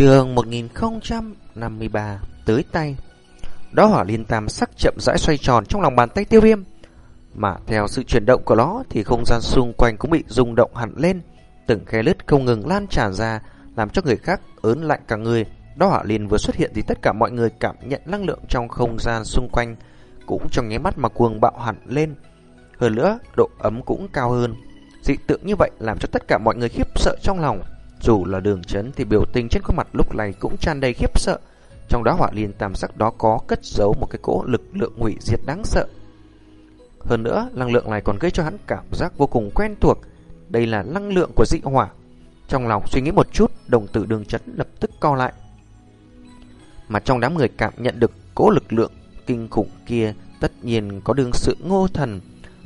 Trường 1053 tới tay. Đó hỏa liên tam sắc chậm rãi xoay tròn trong lòng bàn tay tiêu viêm. Mà theo sự chuyển động của nó Thì không gian xung quanh cũng bị rung động hẳn lên. Từng khe lứt không ngừng lan tràn ra, Làm cho người khác ớn lạnh cả người. Đó hỏa liên vừa xuất hiện Thì tất cả mọi người cảm nhận năng lượng trong không gian xung quanh Cũng trong nháy mắt mà cuồng bạo hẳn lên. Hơn nữa, độ ấm cũng cao hơn. Dị tượng như vậy làm cho tất cả mọi người khiếp sợ trong lòng dù là đường chấn thì biểu tình trên khuôn mặt lúc này cũng tràn đầy khiếp sợ. Trong đó hỏa liên tam sắc đó có cất giấu một cái cỗ lực lượng hủy diệt đáng sợ. Hơn nữa, năng lượng này còn gây cho hắn cảm giác vô cùng quen thuộc. Đây là năng lượng của dị hỏa. Trong lòng suy nghĩ một chút, đồng tử đường chấn lập tức co lại. Mà trong đám người cảm nhận được cỗ lực lượng kinh khủng kia tất nhiên có đương sự ngô thần.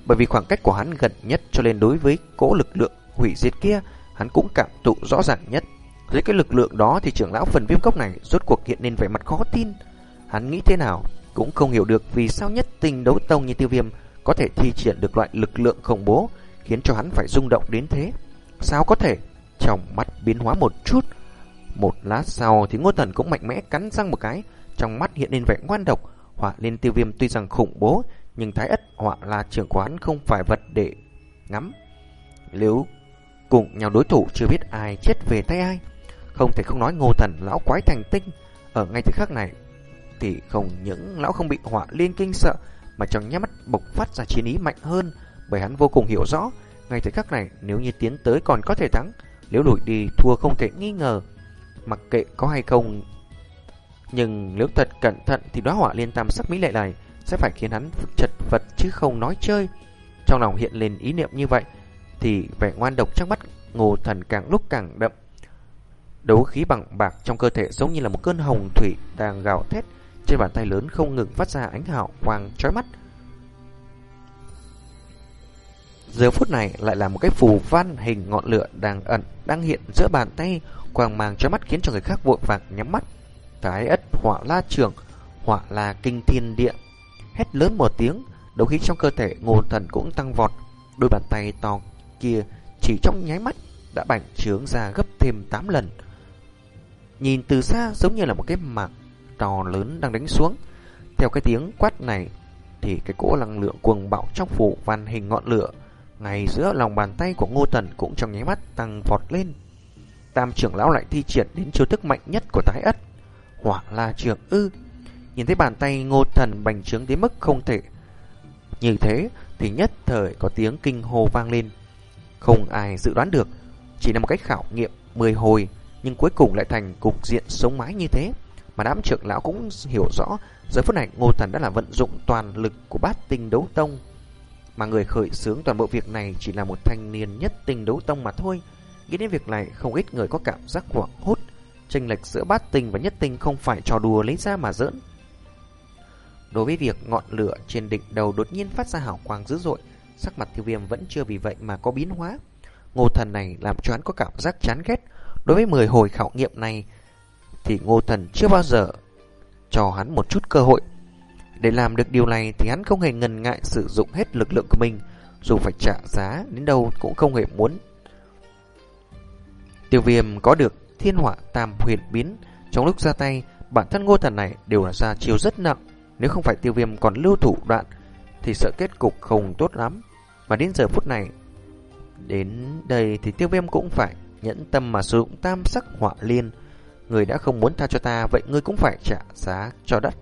Bởi vì khoảng cách của hắn gần nhất cho nên đối với cỗ lực lượng hủy diệt kia hắn cũng cảm tụ rõ ràng nhất. Dưới cái lực lượng đó thì trưởng lão phần viêm cốc này rốt cuộc hiện lên vẻ mặt khó tin. Hắn nghĩ thế nào cũng không hiểu được vì sao nhất tình đấu tông như tiêu viêm có thể thi triển được loại lực lượng khủng bố khiến cho hắn phải rung động đến thế. Sao có thể? Trong mắt biến hóa một chút. Một lát sau thì ngô thần cũng mạnh mẽ cắn răng một cái. Trong mắt hiện lên vẻ ngoan độc. họa lên tiêu viêm tuy rằng khủng bố, nhưng thái ất họa là trưởng quán không phải vật để ngắm. Nếu Cùng nhau đối thủ chưa biết ai chết về tay ai. Không thể không nói ngô thần, lão quái thành tinh. Ở ngay thời khắc này, Thì không những lão không bị họa liên kinh sợ, Mà trong nhắm mắt bộc phát ra chiến ý mạnh hơn, Bởi hắn vô cùng hiểu rõ, Ngay thời khắc này, nếu như tiến tới còn có thể thắng, Nếu lùi đi thua không thể nghi ngờ. Mặc kệ có hay không, Nhưng nếu thật cẩn thận Thì đóa họa liên tam sắc mỹ lệ này Sẽ phải khiến hắn chật vật chứ không nói chơi. Trong lòng hiện lên ý niệm như vậy thì vẻ ngoan độc trong mắt ngô thần càng lúc càng đậm. Đấu khí bằng bạc trong cơ thể giống như là một cơn hồng thủy đang gào thét trên bàn tay lớn không ngừng phát ra ánh hào quang chói mắt. Giờ phút này lại là một cái phù văn hình ngọn lửa đang ẩn, đang hiện giữa bàn tay, quang mang chói mắt khiến cho người khác vội vàng nhắm mắt. Cái ất hỏa la trường, hỏa là kinh thiên địa. Hét lớn một tiếng, đấu khí trong cơ thể ngô thần cũng tăng vọt, đôi bàn tay to kia chỉ trong nháy mắt đã bành trướng ra gấp thêm 8 lần. Nhìn từ xa giống như là một cái mạc to lớn đang đánh xuống. Theo cái tiếng quát này thì cái cỗ năng lượng cuồng bạo trong phủ văn hình ngọn lửa ngay giữa lòng bàn tay của Ngô Tần cũng trong nháy mắt tăng vọt lên. Tam trưởng lão lại thi triển đến chiêu thức mạnh nhất của tái ất, hỏa la trường ư. Nhìn thấy bàn tay Ngô Thần bành trướng đến mức không thể. Như thế thì nhất thời có tiếng kinh hô vang lên. Không ai dự đoán được, chỉ là một cách khảo nghiệm 10 hồi, nhưng cuối cùng lại thành cục diện sống mái như thế. Mà đám trưởng lão cũng hiểu rõ, giờ phút này Ngô Thần đã là vận dụng toàn lực của bát tinh đấu tông. Mà người khởi xướng toàn bộ việc này chỉ là một thanh niên nhất tinh đấu tông mà thôi. Nghĩ đến việc này, không ít người có cảm giác hoảng hốt. Tranh lệch giữa bát tinh và nhất tinh không phải trò đùa lấy ra mà giỡn. Đối với việc ngọn lửa trên đỉnh đầu đột nhiên phát ra hào quang dữ dội, Sắc mặt tiêu viêm vẫn chưa vì vậy mà có biến hóa. Ngô thần này làm cho hắn có cảm giác chán ghét. Đối với 10 hồi khảo nghiệm này, Thì ngô thần chưa bao giờ Cho hắn một chút cơ hội. Để làm được điều này Thì hắn không hề ngần ngại sử dụng hết lực lượng của mình. Dù phải trả giá, đến đâu Cũng không hề muốn. Tiêu viêm có được thiên họa tam huyền biến. Trong lúc ra tay, Bản thân ngô thần này đều là ra chiêu rất nặng. Nếu không phải tiêu viêm còn lưu thủ đoạn thì sợ kết cục không tốt lắm. mà đến giờ phút này, đến đây thì tiêu viêm cũng phải nhẫn tâm mà sử dụng tam sắc họa liên. Người đã không muốn tha cho ta, vậy ngươi cũng phải trả giá cho đất.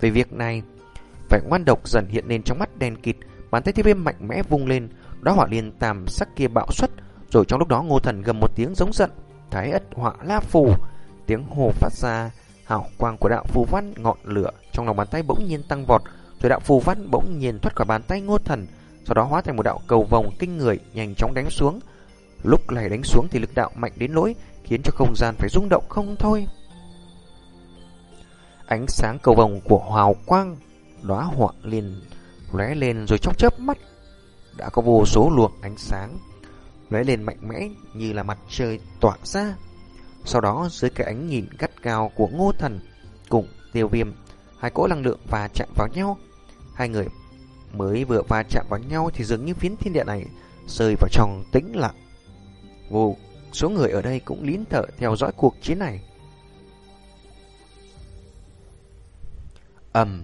Về việc này, vẻ ngoan độc dần hiện lên trong mắt đen kịt, bàn tay tiêu viêm mạnh mẽ vung lên, đó hỏa liên tam sắc kia bạo xuất, rồi trong lúc đó ngô thần gầm một tiếng giống giận, thái ất họa la phù, tiếng hồ phát ra, hào quang của đạo phù văn ngọn lửa trong lòng bàn tay bỗng nhiên tăng vọt, rồi đạo phù văn bỗng nhiên thoát khỏi bàn tay ngô thần, sau đó hóa thành một đạo cầu vòng kinh người nhanh chóng đánh xuống. Lúc này đánh xuống thì lực đạo mạnh đến nỗi khiến cho không gian phải rung động không thôi. Ánh sáng cầu vòng của hào quang đóa họa liền lóe lên rồi trong chớp mắt đã có vô số luồng ánh sáng lóe lên mạnh mẽ như là mặt trời tỏa ra. Sau đó dưới cái ánh nhìn gắt cao của Ngô Thần cùng Tiêu Viêm, hai cỗ năng lượng và chạm vào nhau, Hai người mới vừa va chạm vào nhau thì dường như phiến thiên địa này rơi vào trong tĩnh lặng. Vô số người ở đây cũng lín thở theo dõi cuộc chiến này. ầm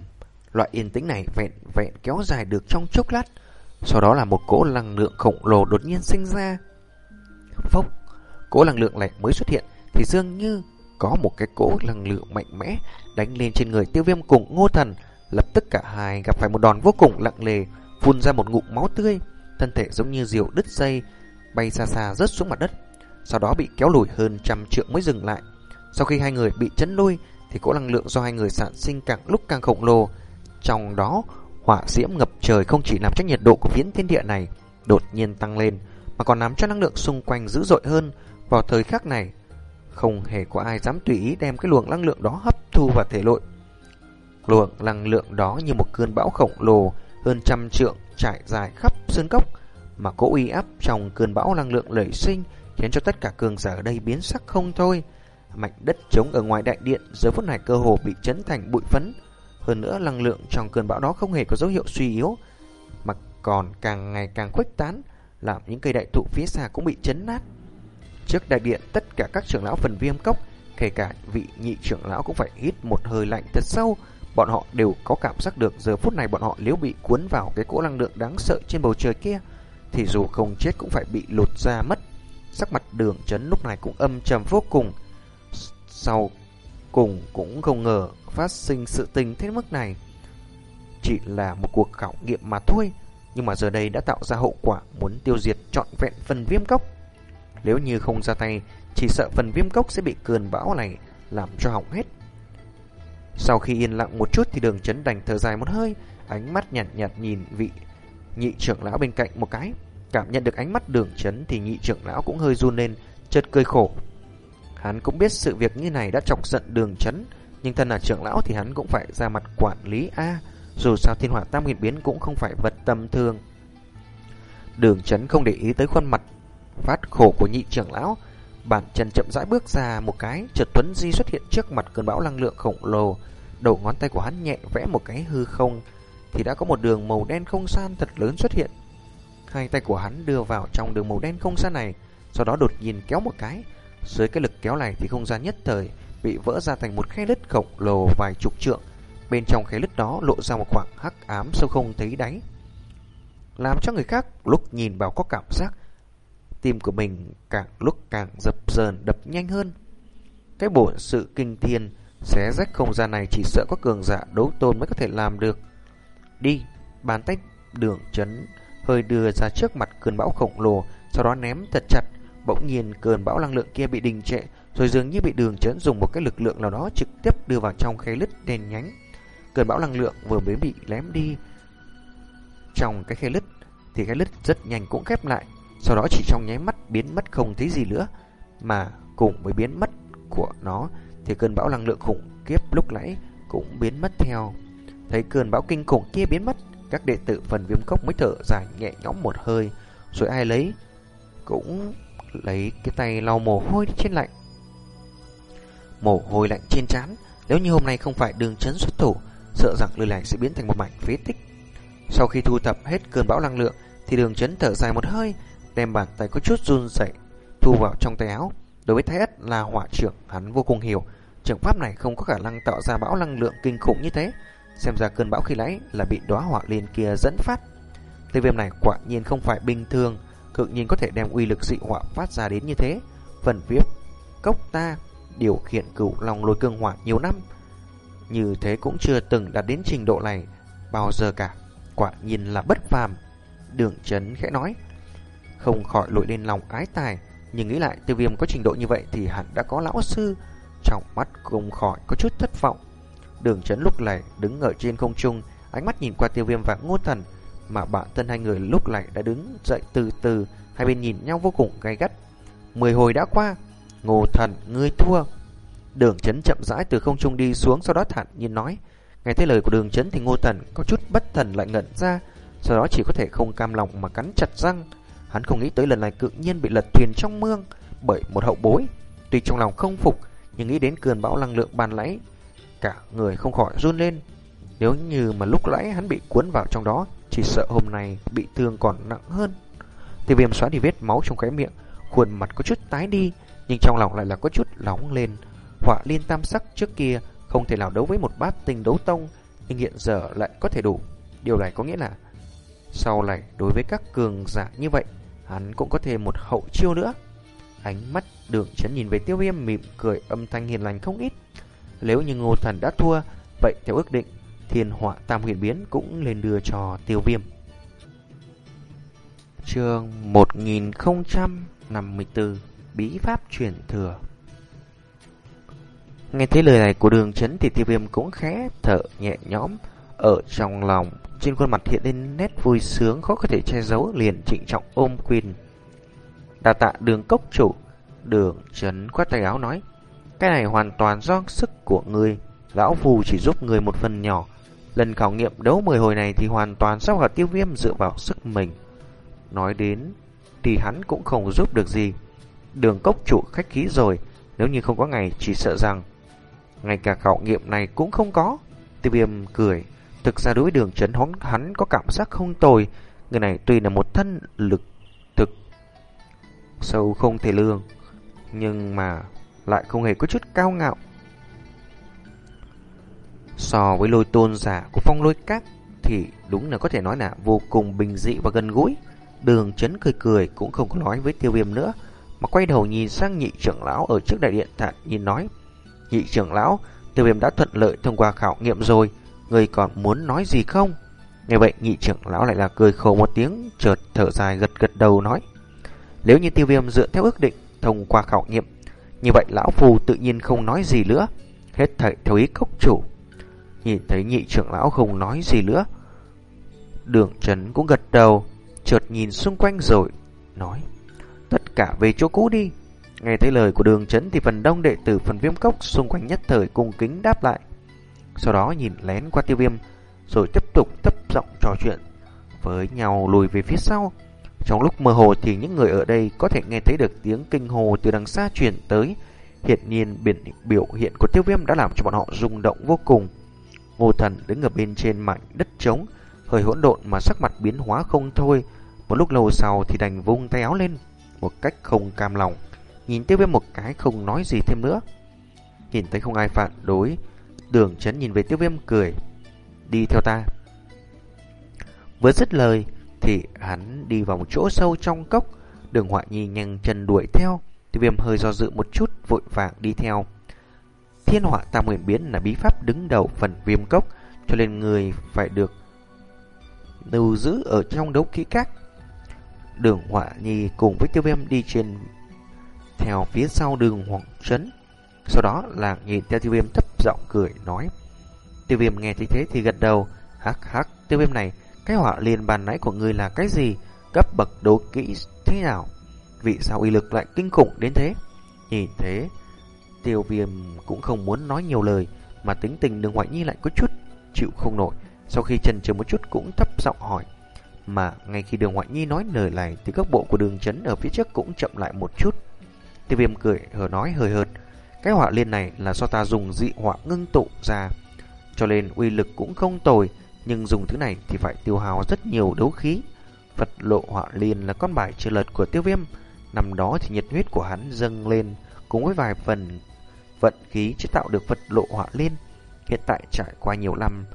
loại yên tĩnh này vẹn vẹn kéo dài được trong chốc lát, sau đó là một cỗ năng lượng khổng lồ đột nhiên sinh ra. Phốc, cỗ năng lượng này mới xuất hiện thì dường như có một cái cỗ năng lượng mạnh mẽ đánh lên trên người tiêu viêm cùng ngô thần Lập tức cả hai gặp phải một đòn vô cùng lặng lề, phun ra một ngụm máu tươi, thân thể giống như diều đứt dây, bay xa xa rớt xuống mặt đất, sau đó bị kéo lùi hơn trăm trượng mới dừng lại. Sau khi hai người bị chấn lui, thì cỗ năng lượng do hai người sản sinh càng lúc càng khổng lồ. Trong đó, hỏa diễm ngập trời không chỉ làm cho nhiệt độ của phiến thiên địa này đột nhiên tăng lên, mà còn làm cho năng lượng xung quanh dữ dội hơn. Vào thời khắc này, không hề có ai dám tùy ý đem cái luồng năng lượng đó hấp thu vào thể nội. Luồng năng lượng đó như một cơn bão khổng lồ hơn trăm trượng trải dài khắp sơn cốc, mà cỗ uy áp trong cơn bão năng lượng lẩy sinh khiến cho tất cả cường giả ở đây biến sắc không thôi. Mảnh đất trống ở ngoài đại điện giờ phút này cơ hồ bị chấn thành bụi phấn. Hơn nữa năng lượng trong cơn bão đó không hề có dấu hiệu suy yếu, mà còn càng ngày càng khuếch tán, làm những cây đại thụ phía xa cũng bị chấn nát. Trước đại điện, tất cả các trưởng lão phần viêm cốc, kể cả vị nhị trưởng lão cũng phải hít một hơi lạnh thật sâu. Bọn họ đều có cảm giác được giờ phút này bọn họ nếu bị cuốn vào cái cỗ năng lượng đáng sợ trên bầu trời kia, thì dù không chết cũng phải bị lột ra mất. Sắc mặt đường chấn lúc này cũng âm trầm vô cùng. Sau cùng cũng không ngờ phát sinh sự tình thế mức này. Chỉ là một cuộc khảo nghiệm mà thôi, nhưng mà giờ đây đã tạo ra hậu quả muốn tiêu diệt trọn vẹn phần viêm cốc. Nếu như không ra tay, chỉ sợ phần viêm cốc sẽ bị cơn bão này làm cho hỏng hết. Sau khi yên lặng một chút thì đường chấn đành thở dài một hơi, ánh mắt nhạt nhạt nhìn vị nhị trưởng lão bên cạnh một cái. Cảm nhận được ánh mắt đường chấn thì nhị trưởng lão cũng hơi run lên, chợt cười khổ. Hắn cũng biết sự việc như này đã chọc giận đường chấn, nhưng thân là trưởng lão thì hắn cũng phải ra mặt quản lý A, dù sao thiên hỏa tam nghìn biến cũng không phải vật tầm thường. Đường chấn không để ý tới khuôn mặt phát khổ của nhị trưởng lão, bản chân chậm rãi bước ra một cái, chợt Tuấn Di xuất hiện trước mặt cơn bão năng lượng khổng lồ, đầu ngón tay của hắn nhẹ vẽ một cái hư không, thì đã có một đường màu đen không gian thật lớn xuất hiện. Hai tay của hắn đưa vào trong đường màu đen không gian này, sau đó đột nhiên kéo một cái. Dưới cái lực kéo này thì không gian nhất thời bị vỡ ra thành một khe lứt khổng lồ vài chục trượng. Bên trong khe lứt đó lộ ra một khoảng hắc ám sâu không thấy đáy. Làm cho người khác lúc nhìn vào có cảm giác tim của mình càng lúc càng dập dờn đập nhanh hơn. Cái bổn sự kinh thiên xé rách không gian này chỉ sợ có cường giả đấu tôn mới có thể làm được. Đi, bàn tay đường chấn hơi đưa ra trước mặt cơn bão khổng lồ, sau đó ném thật chặt. Bỗng nhiên cơn bão năng lượng kia bị đình trệ, rồi dường như bị đường chấn dùng một cái lực lượng nào đó trực tiếp đưa vào trong khe lứt đèn nhánh. Cơn bão năng lượng vừa mới bị lém đi trong cái khe lứt thì cái lứt rất nhanh cũng khép lại, sau đó chỉ trong nháy mắt biến mất không thấy gì nữa, mà cùng với biến mất của nó thì cơn bão năng lượng khủng khiếp lúc nãy cũng biến mất theo. Thấy cơn bão kinh khủng kia biến mất, các đệ tử phần viêm cốc mới thở dài nhẹ nhõm một hơi, rồi ai lấy cũng lấy cái tay lau mồ hôi trên lạnh. Mồ hôi lạnh trên trán, nếu như hôm nay không phải đường chấn xuất thủ, sợ rằng lời này sẽ biến thành một mảnh phế tích. Sau khi thu thập hết cơn bão năng lượng, thì đường chấn thở dài một hơi, đem bàn tay có chút run rẩy thu vào trong tay áo. Đối với Thái Ất là hỏa trưởng, hắn vô cùng hiểu, trường pháp này không có khả năng tạo ra bão năng lượng kinh khủng như thế. Xem ra cơn bão khi nãy là bị đóa hỏa liên kia dẫn phát. Tiêu viêm này quả nhiên không phải bình thường, cực nhiên có thể đem uy lực dị hỏa phát ra đến như thế. Phần viết cốc ta điều khiển cửu lòng lôi cương hỏa nhiều năm, như thế cũng chưa từng đạt đến trình độ này bao giờ cả. Quả nhiên là bất phàm. Đường chấn khẽ nói, không khỏi lội lên lòng ái tài, nhưng nghĩ lại tiêu viêm có trình độ như vậy thì hẳn đã có lão sư. Trong mắt không khỏi có chút thất vọng. Đường chấn lúc này đứng ở trên không trung, ánh mắt nhìn qua tiêu viêm và ngô thần, mà bản thân hai người lúc này đã đứng dậy từ từ, hai bên nhìn nhau vô cùng gay gắt. Mười hồi đã qua, ngô thần, ngươi thua. Đường chấn chậm rãi từ không trung đi xuống, sau đó thản nhiên nói. Nghe thấy lời của đường chấn thì ngô thần có chút bất thần lại ngẩn ra, sau đó chỉ có thể không cam lòng mà cắn chặt răng. Hắn không nghĩ tới lần này tự nhiên bị lật thuyền trong mương bởi một hậu bối. Tuy trong lòng không phục, nhưng nghĩ đến cơn bão năng lượng bàn lãy, cả người không khỏi run lên. Nếu như mà lúc nãy hắn bị cuốn vào trong đó, chỉ sợ hôm nay bị thương còn nặng hơn. Tiêu viêm xóa đi vết máu trong khóe miệng, khuôn mặt có chút tái đi, nhưng trong lòng lại là có chút nóng lên. Họa liên tam sắc trước kia không thể nào đấu với một bát tình đấu tông, nhưng hiện giờ lại có thể đủ. Điều này có nghĩa là sau này đối với các cường giả như vậy, hắn cũng có thêm một hậu chiêu nữa. Ánh mắt đường chấn nhìn về tiêu viêm mỉm cười âm thanh hiền lành không ít. Nếu như ngô thần đã thua, vậy theo ước định, thiên họa tam huyền biến cũng lên đưa cho tiêu viêm. Chương 1054 Bí pháp truyền thừa Nghe thấy lời này của đường chấn thì tiêu viêm cũng khẽ thở nhẹ nhõm ở trong lòng. Trên khuôn mặt hiện lên nét vui sướng khó có thể che giấu liền trịnh trọng ôm quyền. Đà tạ đường cốc chủ, đường chấn khoát tay áo nói. Cái này hoàn toàn do sức của người Lão phù chỉ giúp người một phần nhỏ. Lần khảo nghiệm đấu 10 hồi này thì hoàn toàn sau cả tiêu viêm dựa vào sức mình. Nói đến thì hắn cũng không giúp được gì. Đường cốc chủ khách khí rồi, nếu như không có ngày chỉ sợ rằng ngay cả khảo nghiệm này cũng không có. Tiêu viêm cười, thực ra đối đường chấn hóng hắn có cảm giác không tồi. Người này tuy là một thân lực thực sâu không thể lường, nhưng mà lại không hề có chút cao ngạo. So với lôi tôn giả của phong lôi các thì đúng là có thể nói là vô cùng bình dị và gần gũi. Đường chấn cười cười cũng không có nói với tiêu viêm nữa, mà quay đầu nhìn sang nhị trưởng lão ở trước đại điện thản nhìn nói. Nhị trưởng lão, tiêu viêm đã thuận lợi thông qua khảo nghiệm rồi, người còn muốn nói gì không? Nghe vậy nhị trưởng lão lại là cười khổ một tiếng, chợt thở dài gật gật đầu nói. Nếu như tiêu viêm dựa theo ước định thông qua khảo nghiệm, như vậy lão phù tự nhiên không nói gì nữa, hết thảy theo ý cốc chủ. Nhìn thấy nhị trưởng lão không nói gì nữa, đường trấn cũng gật đầu, chợt nhìn xung quanh rồi, nói. Tất cả về chỗ cũ đi. Nghe thấy lời của đường chấn thì phần đông đệ tử phần viêm cốc xung quanh nhất thời cung kính đáp lại. Sau đó nhìn lén qua tiêu viêm, rồi tiếp tục thấp giọng trò chuyện với nhau lùi về phía sau. Trong lúc mơ hồ thì những người ở đây có thể nghe thấy được tiếng kinh hồ từ đằng xa truyền tới. Hiện nhiên biển biểu hiện của tiêu viêm đã làm cho bọn họ rung động vô cùng. Ngô thần đứng ở bên trên mảnh đất trống, hơi hỗn độn mà sắc mặt biến hóa không thôi. Một lúc lâu sau thì đành vung tay áo lên, một cách không cam lòng nhìn tiêu viêm một cái không nói gì thêm nữa. Nhìn thấy không ai phản đối, đường chấn nhìn về tiêu viêm cười, đi theo ta. Vừa dứt lời thì hắn đi vào một chỗ sâu trong cốc, đường họa nhi nhanh chân đuổi theo, tiêu viêm hơi do dự một chút vội vàng đi theo. Thiên họa tam huyền biến là bí pháp đứng đầu phần viêm cốc, cho nên người phải được lưu giữ ở trong đấu kỹ các. Đường họa nhi cùng với tiêu viêm đi trên theo phía sau đường Hoàng Trấn. Sau đó là nhìn theo tiêu viêm thấp giọng cười nói. Tiêu viêm nghe thấy thế thì gật đầu. Hắc hắc, tiêu viêm này, cái họa liên bàn nãy của ngươi là cái gì? Cấp bậc đố kỹ thế nào? Vì sao uy lực lại kinh khủng đến thế? Nhìn thế, tiêu viêm cũng không muốn nói nhiều lời, mà tính tình đường ngoại nhi lại có chút chịu không nổi. Sau khi trần chờ một chút cũng thấp giọng hỏi. Mà ngay khi đường ngoại nhi nói lời này thì các bộ của đường chấn ở phía trước cũng chậm lại một chút. Tiêu viêm cười hờ nói hơi hợt. Cái họa liên này là do ta dùng dị họa ngưng tụ ra. Cho nên uy lực cũng không tồi. Nhưng dùng thứ này thì phải tiêu hao rất nhiều đấu khí. Vật lộ họa liên là con bài chưa lật của tiêu viêm. Năm đó thì nhiệt huyết của hắn dâng lên cùng với vài phần vận khí chế tạo được vật lộ họa liên. Hiện tại trải qua nhiều năm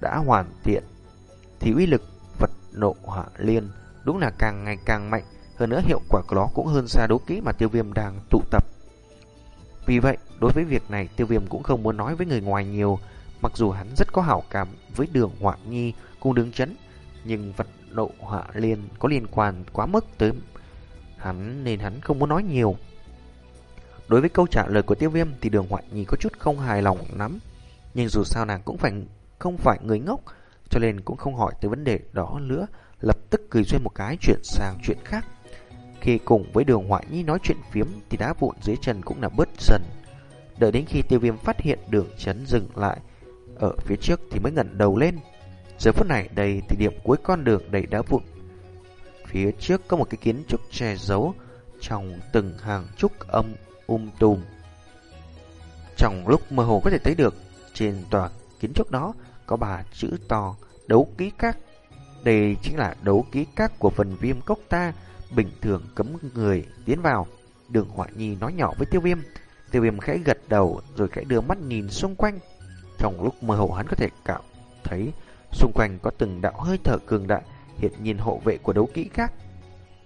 đã hoàn thiện thì uy lực vật lộ họa liên đúng là càng ngày càng mạnh hơn nữa hiệu quả của nó cũng hơn xa đấu kỹ mà tiêu viêm đang tụ tập. Vì vậy, đối với việc này tiêu viêm cũng không muốn nói với người ngoài nhiều, mặc dù hắn rất có hảo cảm với đường họa nhi cùng đường chấn, nhưng vật nộ họa liên có liên quan quá mức tới hắn nên hắn không muốn nói nhiều. Đối với câu trả lời của tiêu viêm thì đường họa nhi có chút không hài lòng lắm, nhưng dù sao nàng cũng phải không phải người ngốc, cho nên cũng không hỏi tới vấn đề đó nữa, lập tức cười duyên một cái chuyện sang chuyện khác. Khi cùng với đường hoại nhi nói chuyện phiếm thì đá vụn dưới chân cũng là bớt dần. Đợi đến khi tiêu viêm phát hiện đường chấn dừng lại ở phía trước thì mới ngẩn đầu lên. Giờ phút này đây thì điểm cuối con đường đầy đá vụn. Phía trước có một cái kiến trúc che giấu trong từng hàng trúc âm um tùm. Trong lúc mơ hồ có thể thấy được, trên tòa kiến trúc đó có bà chữ to, đấu ký các. Đây chính là đấu ký các của phần viêm cốc ta bình thường cấm người tiến vào. Đường Họa Nhi nói nhỏ với Tiêu Viêm. Tiêu Viêm khẽ gật đầu rồi khẽ đưa mắt nhìn xung quanh. Trong lúc mơ hồ hắn có thể cảm thấy xung quanh có từng đạo hơi thở cường đại, hiện nhìn hộ vệ của đấu kỹ khác.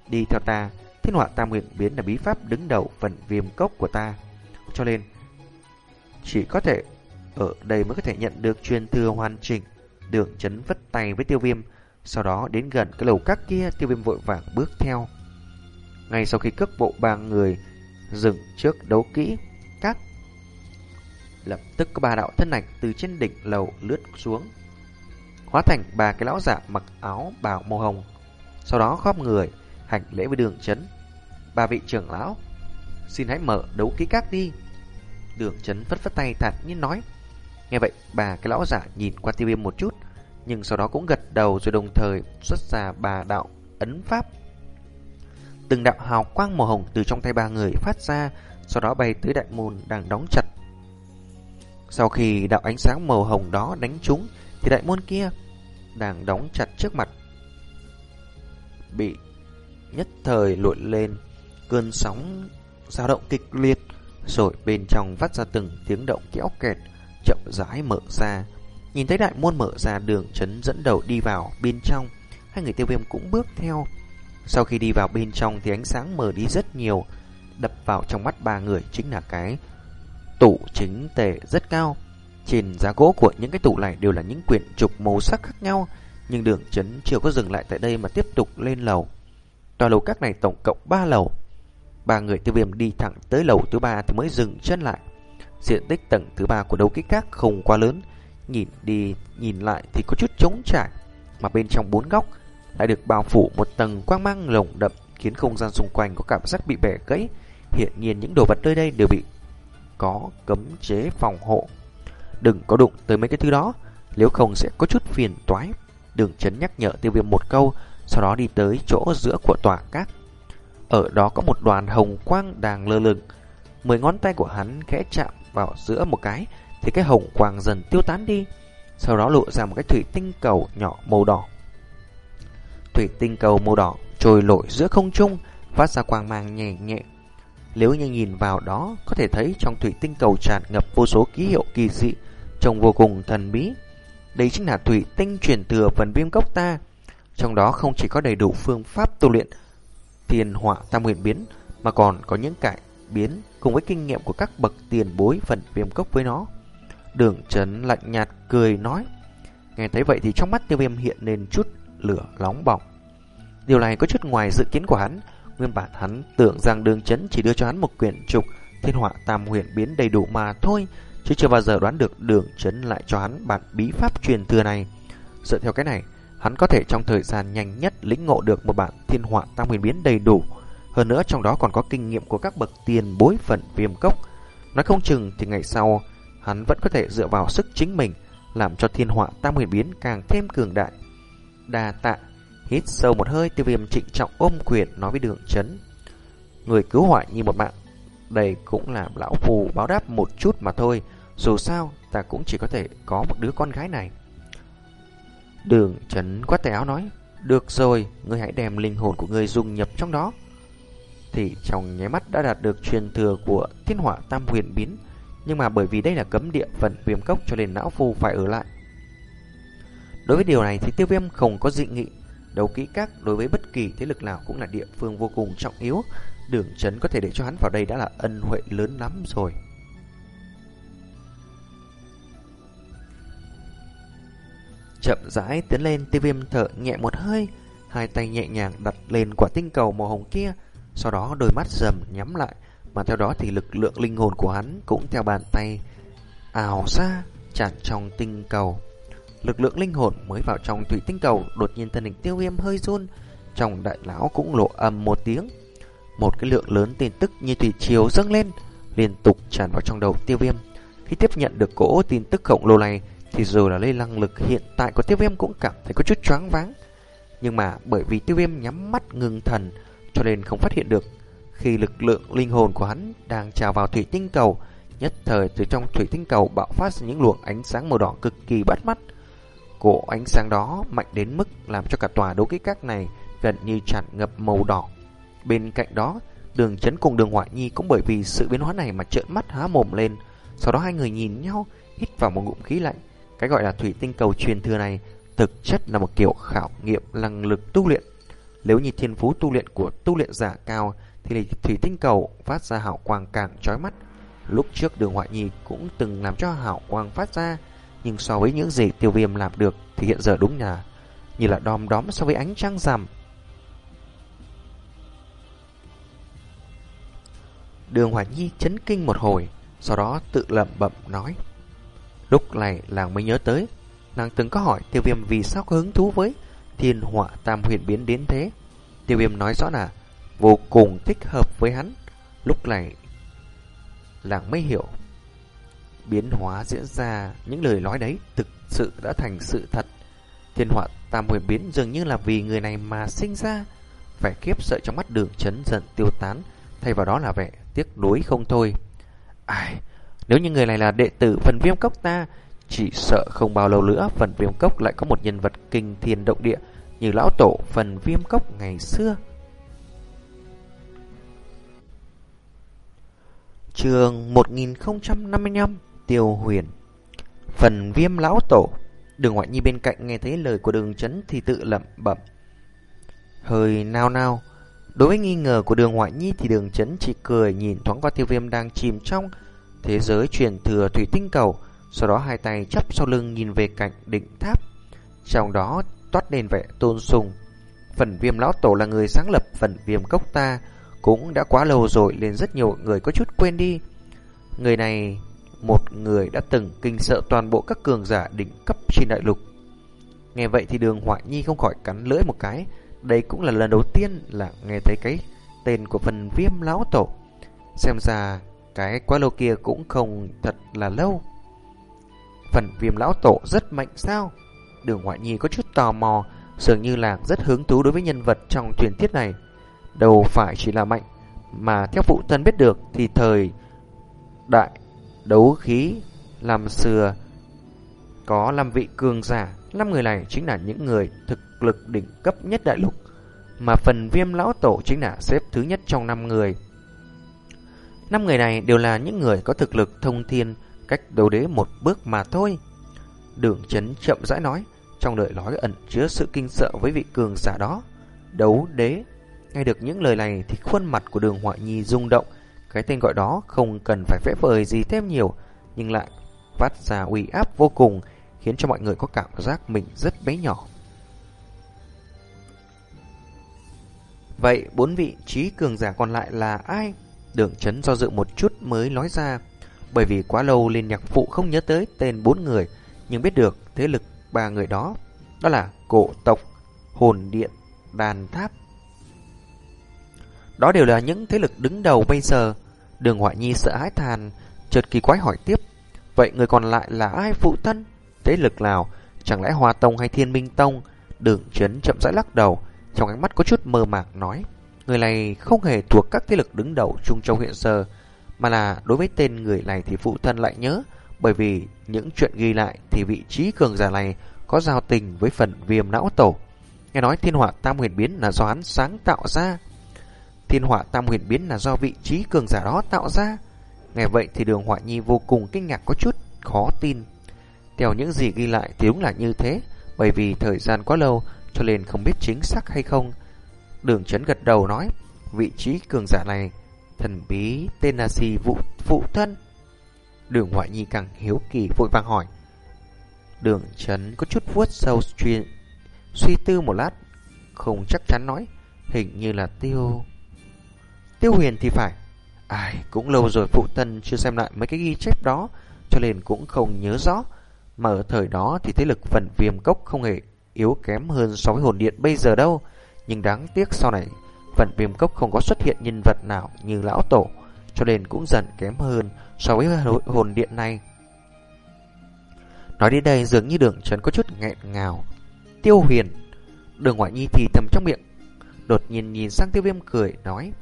Đi theo ta, thiên họa tam nguyện biến là bí pháp đứng đầu phần viêm cốc của ta. Cho nên, chỉ có thể ở đây mới có thể nhận được truyền thừa hoàn chỉnh. Đường chấn vất tay với tiêu viêm, sau đó đến gần cái lầu các kia, tiêu viêm vội vàng bước theo. Ngay sau khi cước bộ ba người dừng trước đấu kỹ, các lập tức có ba đạo thân ảnh từ trên đỉnh lầu lướt xuống, hóa thành ba cái lão giả mặc áo bào màu hồng. Sau đó khóp người, hành lễ với đường chấn. Ba vị trưởng lão, xin hãy mở đấu kỹ các đi. Đường chấn phất phất tay thản nhiên nói. Nghe vậy, bà cái lão giả nhìn qua tiêu viêm một chút, nhưng sau đó cũng gật đầu rồi đồng thời xuất ra bà đạo ấn pháp. Từng đạo hào quang màu hồng từ trong tay ba người phát ra, sau đó bay tới đại môn đang đóng chặt. Sau khi đạo ánh sáng màu hồng đó đánh trúng, thì đại môn kia đang đóng chặt trước mặt. Bị nhất thời lội lên cơn sóng dao động kịch liệt rồi bên trong phát ra từng tiếng động kéo kẹt chậm rãi mở ra. Nhìn thấy đại môn mở ra đường chấn dẫn đầu đi vào bên trong hai người tiêu viêm cũng bước theo sau khi đi vào bên trong thì ánh sáng mờ đi rất nhiều đập vào trong mắt ba người chính là cái tủ chính tề rất cao trên giá gỗ của những cái tủ này đều là những quyển trục màu sắc khác nhau, nhưng đường chấn chưa có dừng lại tại đây mà tiếp tục lên lầu. Tòa lầu các này tổng cộng 3 lầu. Ba người tiêu viêm đi thẳng tới lầu thứ ba thì mới dừng chân lại. Diện tích tầng thứ ba của đấu kích các không quá lớn, nhìn đi nhìn lại thì có chút trống trải, mà bên trong bốn góc lại được bao phủ một tầng quang mang lồng đậm, khiến không gian xung quanh có cảm giác bị bẻ gãy. Hiện nhiên những đồ vật nơi đây đều bị có cấm chế phòng hộ. Đừng có đụng tới mấy cái thứ đó, Nếu không sẽ có chút phiền toái. Đường chấn nhắc nhở tiêu viêm một câu, Sau đó đi tới chỗ giữa của tòa cát. Ở đó có một đoàn hồng quang đang lơ lửng. Mười ngón tay của hắn khẽ chạm vào giữa một cái, Thì cái hồng quang dần tiêu tán đi. Sau đó lộ ra một cái thủy tinh cầu nhỏ màu đỏ. Thủy tinh cầu màu đỏ trôi lội giữa không trung Phát ra quang mang nhẹ nhẹ nếu như nhìn vào đó, có thể thấy trong thủy tinh cầu tràn ngập vô số ký hiệu kỳ dị, trông vô cùng thần bí. Đây chính là thủy tinh truyền thừa phần viêm cốc ta. Trong đó không chỉ có đầy đủ phương pháp tu luyện tiền họa tam huyền biến, mà còn có những cải biến cùng với kinh nghiệm của các bậc tiền bối phần viêm cốc với nó. Đường Trấn lạnh nhạt cười nói. Nghe thấy vậy thì trong mắt tiêu viêm hiện lên chút lửa nóng bỏng. Điều này có chút ngoài dự kiến của hắn, Nguyên bản hắn tưởng rằng đường chấn chỉ đưa cho hắn một quyển trục thiên họa tam huyền biến đầy đủ mà thôi, chứ chưa bao giờ đoán được đường chấn lại cho hắn bản bí pháp truyền thừa này. Dựa theo cái này, hắn có thể trong thời gian nhanh nhất lĩnh ngộ được một bản thiên họa tam huyền biến đầy đủ. Hơn nữa trong đó còn có kinh nghiệm của các bậc tiền bối phận viêm cốc. Nói không chừng thì ngày sau, hắn vẫn có thể dựa vào sức chính mình, làm cho thiên họa tam huyền biến càng thêm cường đại đà tạ Hít sâu một hơi tiêu viêm trịnh trọng ôm quyền nói với đường chấn. Người cứu hoại như một mạng. Đây cũng là lão phù báo đáp một chút mà thôi. Dù sao ta cũng chỉ có thể có một đứa con gái này. Đường chấn quát tay áo nói. Được rồi, ngươi hãy đem linh hồn của ngươi dùng nhập trong đó. Thì trong nháy mắt đã đạt được truyền thừa của thiên hỏa tam huyền biến. Nhưng mà bởi vì đây là cấm địa phần viêm cốc cho nên lão phù phải ở lại. Đối với điều này thì tiêu viêm không có dị nghị đầu kỹ các đối với bất kỳ thế lực nào cũng là địa phương vô cùng trọng yếu. Đường chấn có thể để cho hắn vào đây đã là ân huệ lớn lắm rồi. Chậm rãi tiến lên tiêu viêm thở nhẹ một hơi, hai tay nhẹ nhàng đặt lên quả tinh cầu màu hồng kia, sau đó đôi mắt dầm nhắm lại, mà theo đó thì lực lượng linh hồn của hắn cũng theo bàn tay ảo ra tràn trong tinh cầu. Lực lượng linh hồn mới vào trong thủy tinh cầu, đột nhiên thân hình tiêu viêm hơi run, trong đại lão cũng lộ âm một tiếng. Một cái lượng lớn tin tức như thủy chiều dâng lên, liên tục tràn vào trong đầu tiêu viêm. Khi tiếp nhận được cỗ tin tức khổng lồ này, thì dù là lây năng lực hiện tại của tiêu viêm cũng cảm thấy có chút choáng váng. Nhưng mà bởi vì tiêu viêm nhắm mắt ngừng thần, cho nên không phát hiện được. Khi lực lượng linh hồn của hắn đang trào vào thủy tinh cầu, nhất thời từ trong thủy tinh cầu bạo phát ra những luồng ánh sáng màu đỏ cực kỳ bắt mắt. Cổ ánh sáng đó mạnh đến mức làm cho cả tòa đấu kích các này gần như tràn ngập màu đỏ. Bên cạnh đó, đường chấn cùng đường ngoại nhi cũng bởi vì sự biến hóa này mà trợn mắt há mồm lên. Sau đó hai người nhìn nhau, hít vào một ngụm khí lạnh. Cái gọi là thủy tinh cầu truyền thừa này thực chất là một kiểu khảo nghiệm năng lực tu luyện. Nếu như thiên phú tu luyện của tu luyện giả cao thì thủy tinh cầu phát ra hào quang càng chói mắt. Lúc trước đường ngoại nhi cũng từng làm cho hào quang phát ra, nhưng so với những gì tiêu viêm làm được thì hiện giờ đúng là như là đom đóm so với ánh trăng rằm. Đường Hoài Nhi chấn kinh một hồi, sau đó tự lẩm bẩm nói. Lúc này làng mới nhớ tới, nàng từng có hỏi tiêu viêm vì sao có hứng thú với thiên họa tam huyền biến đến thế. Tiêu viêm nói rõ là vô cùng thích hợp với hắn. Lúc này làng mới hiểu biến hóa diễn ra những lời nói đấy thực sự đã thành sự thật. Thiên họa tam huyền biến dường như là vì người này mà sinh ra. Vẻ kiếp sợ trong mắt đường chấn dần tiêu tán, thay vào đó là vẻ tiếc nuối không thôi. Ai, nếu như người này là đệ tử phần viêm cốc ta, chỉ sợ không bao lâu nữa phần viêm cốc lại có một nhân vật kinh thiên động địa như lão tổ phần viêm cốc ngày xưa. Trường 1055 Tiêu Huyền. Phần viêm lão tổ. Đường ngoại nhi bên cạnh nghe thấy lời của đường chấn thì tự lẩm bẩm. Hơi nao nao. Đối với nghi ngờ của đường ngoại nhi thì đường chấn chỉ cười nhìn thoáng qua tiêu viêm đang chìm trong thế giới truyền thừa thủy tinh cầu, Sau đó hai tay chấp sau lưng nhìn về cạnh đỉnh tháp, Trong đó toát lên vẻ tôn sùng. Phần viêm lão tổ là người sáng lập phần viêm cốc ta, Cũng đã quá lâu rồi, nên rất nhiều người có chút quên đi. Người này một người đã từng kinh sợ toàn bộ các cường giả đỉnh cấp trên đại lục. Nghe vậy thì đường Hoại Nhi không khỏi cắn lưỡi một cái. Đây cũng là lần đầu tiên là nghe thấy cái tên của phần viêm lão tổ. Xem ra cái quá lâu kia cũng không thật là lâu. Phần viêm lão tổ rất mạnh sao? Đường Hoại Nhi có chút tò mò, dường như là rất hứng thú đối với nhân vật trong truyền thuyết này. Đâu phải chỉ là mạnh, mà theo phụ thân biết được thì thời đại đấu khí làm xưa có 5 vị cường giả, 5 người này chính là những người thực lực đỉnh cấp nhất đại lục, mà phần viêm lão tổ chính là xếp thứ nhất trong 5 người. 5 người này đều là những người có thực lực thông thiên cách đấu đế một bước mà thôi. Đường chấn chậm rãi nói, trong lời nói ẩn chứa sự kinh sợ với vị cường giả đó. Đấu đế. Nghe được những lời này thì khuôn mặt của đường họa nhi rung động, cái tên gọi đó không cần phải vẽ vời gì thêm nhiều, nhưng lại phát ra uy áp vô cùng, khiến cho mọi người có cảm giác mình rất bé nhỏ. Vậy bốn vị trí cường giả còn lại là ai? Đường chấn do dự một chút mới nói ra, bởi vì quá lâu liên nhạc phụ không nhớ tới tên bốn người, nhưng biết được thế lực ba người đó, đó là cổ tộc, hồn điện, đàn tháp. Đó đều là những thế lực đứng đầu bây giờ, Đường Hoại Nhi sợ hãi than, chợt kỳ quái hỏi tiếp. Vậy người còn lại là ai phụ thân? Thế lực nào? Chẳng lẽ Hoa Tông hay Thiên Minh Tông? Đường Trấn chậm rãi lắc đầu, trong ánh mắt có chút mơ màng nói. Người này không hề thuộc các thế lực đứng đầu Trung Châu hiện giờ, mà là đối với tên người này thì phụ thân lại nhớ, bởi vì những chuyện ghi lại thì vị trí cường giả này có giao tình với phần viêm não tổ. Nghe nói thiên họa tam huyền biến là do hắn sáng tạo ra. Thiên họa tam huyền biến là do vị trí cường giả đó tạo ra. Nghe vậy thì đường họa nhi vô cùng kinh ngạc có chút khó tin. Theo những gì ghi lại thì đúng là như thế, bởi vì thời gian quá lâu cho nên không biết chính xác hay không. Đường chấn gật đầu nói, vị trí cường giả này thần bí tên là gì vụ phụ thân. Đường họa nhi càng hiếu kỳ vội vàng hỏi. Đường chấn có chút vuốt sâu suy, suy tư một lát, không chắc chắn nói, hình như là tiêu... Tiêu huyền thì phải. Ai, cũng lâu rồi phụ thân chưa xem lại mấy cái ghi chép đó, cho nên cũng không nhớ rõ. Mà ở thời đó thì thế lực phần viêm cốc không hề yếu kém hơn so với hồn điện bây giờ đâu. Nhưng đáng tiếc sau này, phần viêm cốc không có xuất hiện nhân vật nào như lão tổ, cho nên cũng dần kém hơn so với hồn điện này. Nói đến đây dường như đường trần có chút nghẹn ngào. Tiêu huyền, đường ngoại nhi thì thầm trong miệng. Đột nhiên nhìn sang tiêu viêm cười, nói.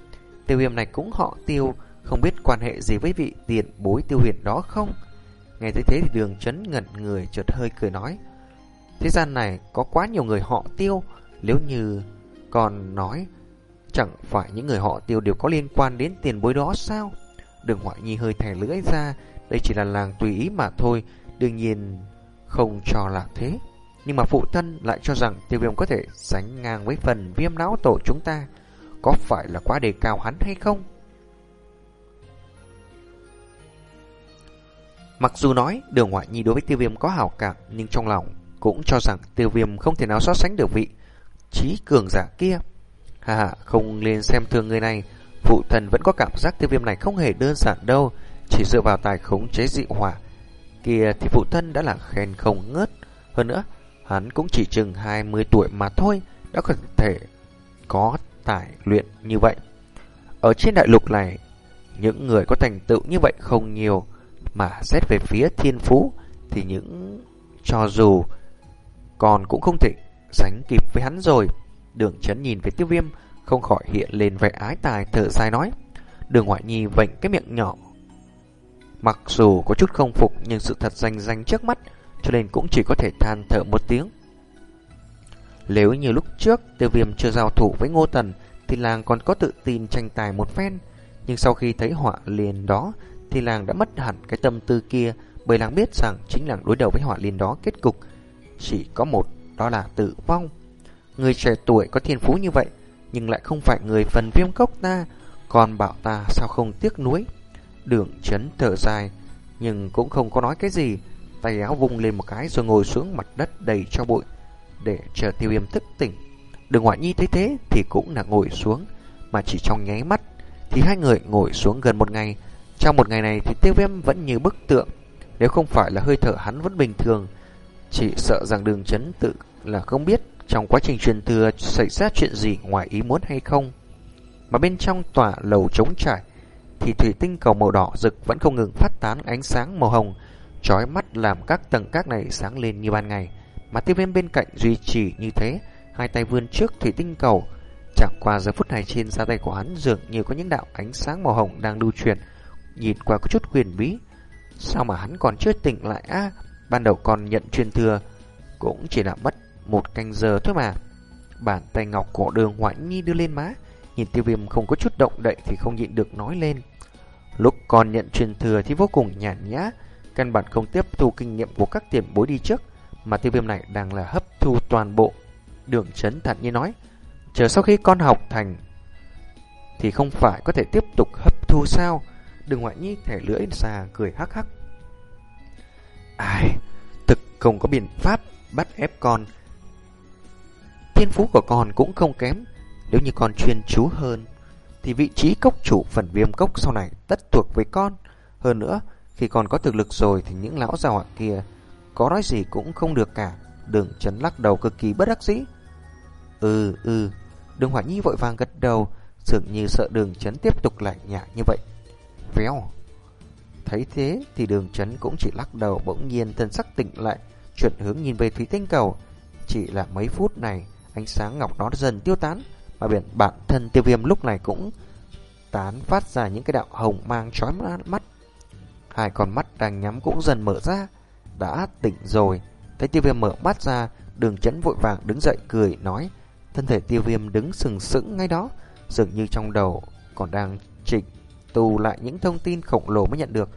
Tiêu viêm này cũng họ tiêu, không biết quan hệ gì với vị tiền bối tiêu huyền đó không? Nghe thấy thế thì đường chấn ngẩn người chợt hơi cười nói. Thế gian này có quá nhiều người họ tiêu, nếu như còn nói chẳng phải những người họ tiêu đều có liên quan đến tiền bối đó sao? Đường hoại nhi hơi thẻ lưỡi ra, đây chỉ là làng tùy ý mà thôi, đương nhiên không cho là thế. Nhưng mà phụ thân lại cho rằng tiêu viêm có thể sánh ngang với phần viêm não tổ chúng ta. Có phải là quá đề cao hắn hay không? Mặc dù nói, đường ngoại nhi đối với tiêu viêm có hào cảm, Nhưng trong lòng cũng cho rằng tiêu viêm không thể nào so sánh được vị trí cường giả kia. Hà hà không nên xem thường người này. Phụ thần vẫn có cảm giác tiêu viêm này không hề đơn giản đâu. Chỉ dựa vào tài khống chế dị hỏa Kia thì phụ thân đã là khen không ngớt. Hơn nữa, Hắn cũng chỉ chừng 20 tuổi mà thôi, Đã có thể có tải luyện như vậy. Ở trên đại lục này, Những người có thành tựu như vậy không nhiều, Mà xét về phía thiên phú Thì những cho dù Còn cũng không thể sánh kịp với hắn rồi. Đường chấn nhìn về tiêu viêm, Không khỏi hiện lên vẻ ái tài thở dài nói, Đường ngoại nhi vệnh cái miệng nhỏ. Mặc dù có chút không phục, Nhưng sự thật danh danh trước mắt, Cho nên cũng chỉ có thể than thở một tiếng. Nếu như lúc trước Tiêu viêm chưa giao thủ với ngô tần, Thì làng còn có tự tin tranh tài một phen. Nhưng sau khi thấy họa liền đó, Thì làng đã mất hẳn cái tâm tư kia, Bởi làng biết rằng chính làng đối đầu với họa liền đó Kết cục chỉ có một, Đó là tử vong. Người trẻ tuổi có thiên phú như vậy, Nhưng lại không phải người phần viêm cốc ta, Còn bảo ta sao không tiếc nuối. Đường chấn thở dài, Nhưng cũng không có nói cái gì, Tay áo vung lên một cái rồi ngồi xuống mặt đất đầy cho bụi. Để chờ tiêu viêm thức tỉnh Đường ngoại nhi thấy thế Thì cũng là ngồi xuống Mà chỉ trong nháy mắt Thì hai người ngồi xuống gần một ngày Trong một ngày này thì tiêu viêm vẫn như bức tượng Nếu không phải là hơi thở hắn vẫn bình thường Chỉ sợ rằng đường chấn tự là không biết trong quá trình truyền thừa xảy ra chuyện gì ngoài ý muốn hay không. Mà bên trong tòa lầu trống trải thì thủy tinh cầu màu đỏ rực vẫn không ngừng phát tán ánh sáng màu hồng, chói mắt làm các tầng các này sáng lên như ban ngày. Mà tiêu viêm bên cạnh duy trì như thế, hai tay vươn trước thủy tinh cầu. Chẳng qua giờ phút này trên da tay của hắn dường như có những đạo ánh sáng màu hồng đang lưu truyền, nhìn qua có chút huyền bí. Sao mà hắn còn chưa tỉnh lại á? ban đầu còn nhận truyền thừa, cũng chỉ là mất một canh giờ thôi mà. Bàn tay ngọc của đường hoãn nhi đưa lên má, nhìn tiêu viêm không có chút động đậy thì không nhịn được nói lên. Lúc còn nhận truyền thừa thì vô cùng nhàn nhã, căn bản không tiếp thu kinh nghiệm của các tiền bối đi trước, mà tiêu viêm này đang là hấp thu toàn bộ. Đường chấn thản như nói, chờ sau khi con học thành thì không phải có thể tiếp tục hấp thu sao? Đường ngoại nhi thẻ lưỡi xà cười hắc hắc. Ai, thực không có biện pháp bắt ép con Thiên phú của con cũng không kém Nếu như con chuyên chú hơn Thì vị trí cốc chủ phần viêm cốc sau này tất thuộc với con Hơn nữa Khi con có thực lực rồi Thì những lão già họa kia có nói gì cũng không được cả. Đường chấn lắc đầu cực kỳ bất đắc dĩ. Ừ ừ. Đường hỏa nhi vội vàng gật đầu, Dường như sợ đường chấn tiếp tục lại nhả như vậy. Véo. Thấy thế thì đường chấn cũng chỉ lắc đầu Bỗng nhiên thân sắc tỉnh lại, Chuyển hướng nhìn về thủy tinh cầu. Chỉ là mấy phút này, Ánh sáng ngọc đó dần tiêu tán Và biển bản thân tiêu viêm lúc này cũng Tán phát ra những cái đạo hồng mang chói mắt. Hai con mắt đang nhắm cũng dần mở ra. Đã tỉnh rồi. Thấy tiêu viêm mở mắt ra, Đường chấn vội vàng đứng dậy cười, nói, Thân thể tiêu viêm đứng sừng sững ngay đó, Dường như trong đầu còn đang chỉnh tù lại những thông tin khổng lồ mới nhận được.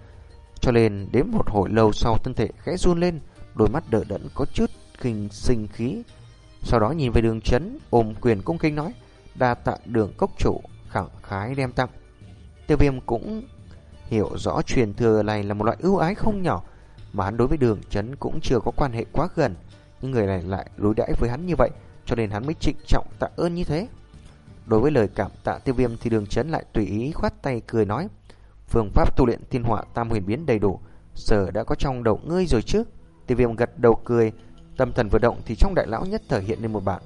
Cho nên đến một hồi lâu sau, thân thể khẽ run lên, Đôi mắt đỡ đẫn có chút kinh sinh khí. Sau đó nhìn về đường chấn, Ôm quyền cung kinh nói, Đa tạ đường cốc chủ, khẳng khái đem tặng. Tiêu viêm cũng hiểu rõ truyền thừa này là một loại ưu ái không nhỏ mà hắn đối với đường chấn cũng chưa có quan hệ quá gần Nhưng người này lại đối đãi với hắn như vậy Cho nên hắn mới trịnh trọng tạ ơn như thế Đối với lời cảm tạ tiêu viêm Thì đường chấn lại tùy ý khoát tay cười nói Phương pháp tu luyện thiên họa tam huyền biến đầy đủ sở đã có trong đầu ngươi rồi chứ Tiêu viêm gật đầu cười Tâm thần vừa động thì trong đại lão nhất thể hiện lên một bản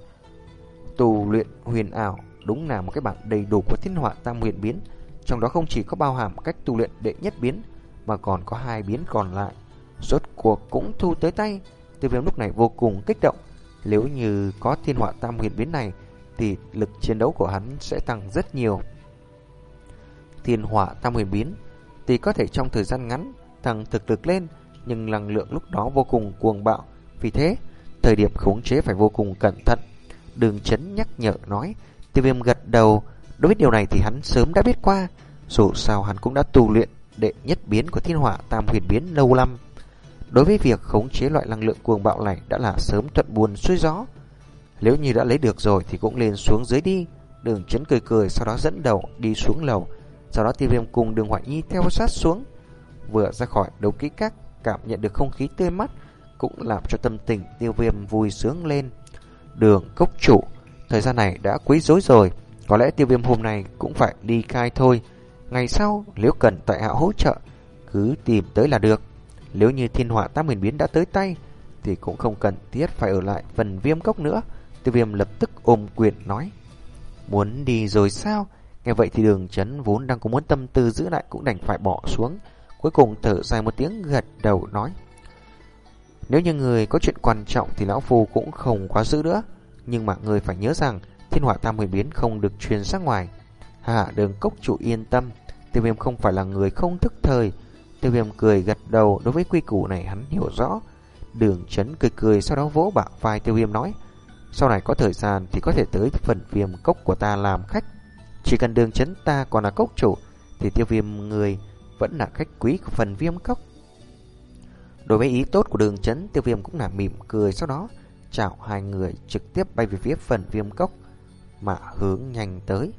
tu luyện huyền ảo, đúng là một cái bản đầy đủ của thiên họa tam huyền biến. Trong đó không chỉ có bao hàm cách tu luyện đệ nhất biến, mà còn có hai biến còn lại. Rốt cuộc cũng thu tới tay, tiêu viêm lúc này vô cùng kích động. Nếu như có thiên họa tam huyền biến này, thì lực chiến đấu của hắn sẽ tăng rất nhiều. Thiên họa tam huyền biến thì có thể trong thời gian ngắn tăng thực lực lên, nhưng năng lượng lúc đó vô cùng cuồng bạo, vì thế, thời điểm khống chế phải vô cùng cẩn thận. Đường chấn nhắc nhở nói, tiêu viêm gật đầu, đối với điều này thì hắn sớm đã biết qua. Dù sao hắn cũng đã tu luyện đệ nhất biến của thiên hỏa tam huyền biến lâu lắm đối với việc khống chế loại năng lượng cuồng bạo này đã là sớm thuận buồn xuôi gió. Nếu như đã lấy được rồi thì cũng lên xuống dưới đi. Đường chấn cười cười sau đó dẫn đầu đi xuống lầu. Sau đó tiêu viêm cùng đường hoại nhi theo sát xuống. Vừa ra khỏi đấu kỹ các cảm nhận được không khí tươi mát cũng làm cho tâm tình tiêu viêm vui sướng lên. Đường cốc chủ, thời gian này đã quấy rối rồi. Có lẽ tiêu viêm hôm nay cũng phải đi cai thôi. Ngày sau, nếu cần tại hạ hỗ trợ, cứ tìm tới là được. Nếu như thiên họa tam huyền biến đã tới tay, thì cũng không cần thiết phải ở lại phần viêm cốc nữa. Tiêu viêm lập tức ôm quyền nói. Muốn đi rồi sao? Nghe vậy thì đường chấn vốn đang có muốn tâm tư giữ lại cũng đành phải bỏ xuống. Cuối cùng thở dài một tiếng gật đầu nói. Nếu như người có chuyện quan trọng thì lão phu cũng không quá giữ nữa. Nhưng mà người phải nhớ rằng thiên họa tam huyền biến không được truyền ra ngoài. Hạ đường cốc chủ yên tâm. Tiêu viêm không phải là người không thức thời. Tiêu viêm cười gật đầu đối với quy củ này hắn hiểu rõ. Đường chấn cười cười sau đó vỗ bạc vai tiêu viêm nói. Sau này có thời gian thì có thể tới phần viêm cốc của ta làm khách. Chỉ cần đường chấn ta còn là cốc chủ thì tiêu viêm người vẫn là khách quý của phần viêm cốc. Đối với ý tốt của đường chấn, tiêu viêm cũng là mỉm cười sau đó chào hai người trực tiếp bay về phía phần viêm cốc mà hướng nhanh tới.